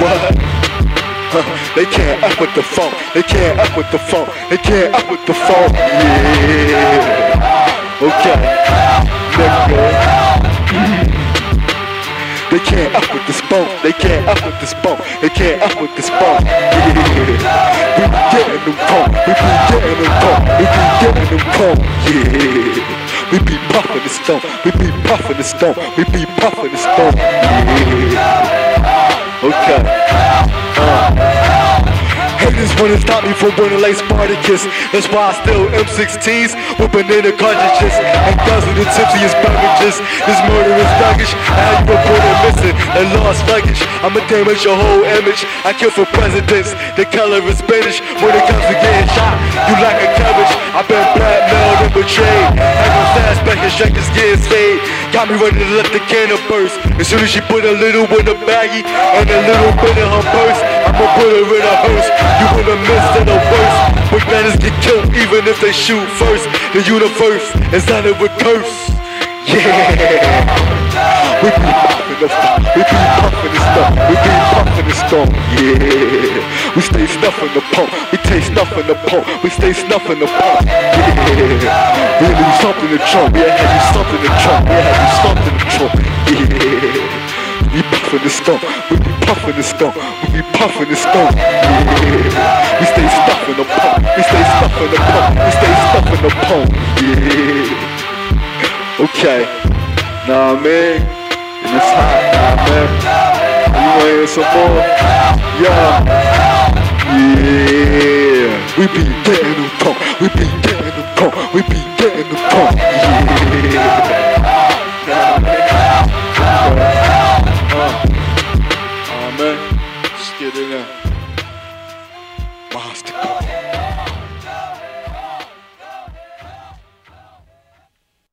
They can't up with the funk. They can't up with the funk. They can't up with the funk. Yeah. Okay. Nigga. They can't up with this bump. They can't up with this bump. They can't up with this bump. Yeah. We be getting them pump. We be getting them pump. We be getting them pump. Yeah. We be puffing the stump. We be puffing the stump. We be puffing the stump. Yeah. Okay. Wanna stop me from winning like Spartacus. That's why I still M16s with banana cartridges and guzzling the tipsiest beverages. This murder is thuggish. How you report it missing and lost luggage? I'ma damage your whole image. I kill for presidents. The color is Spanish when it comes to getting shot. You like a cabbage. I've been blackmailed and betrayed. Having flashback and strikers getting stayed. Got me ready to let the cannon burst. As soon as she put a little in the baggie and a little bit in her purse, I'ma put her in a hearse. You have missed it or worse. But gunners get killed even if they shoot first. The universe is under a curse. Yeah. We be puffin' the stuff. We be puffin' the stuff. We be puffin' the stuff. Yeah. We stay stuffin' the pump. We stay stuffin' the pump. We stay snuffin' the pump. Yeah. We something in the trunk. We had you something in the trunk. We had you something in the trunk. Yeah. We puffin' the stump, we be puffin' the stump, we be puffin' the stump. Yeah. We stay stuffin' the pump, we stay stuffin' the pump, we stay stuffin' the pump. Yeah. Okay. Nah, man. And it's hot, nah, man. You wanna hear some more? Yeah. Yeah. We be getting getting them pump. Man. Let's get it in. Monster.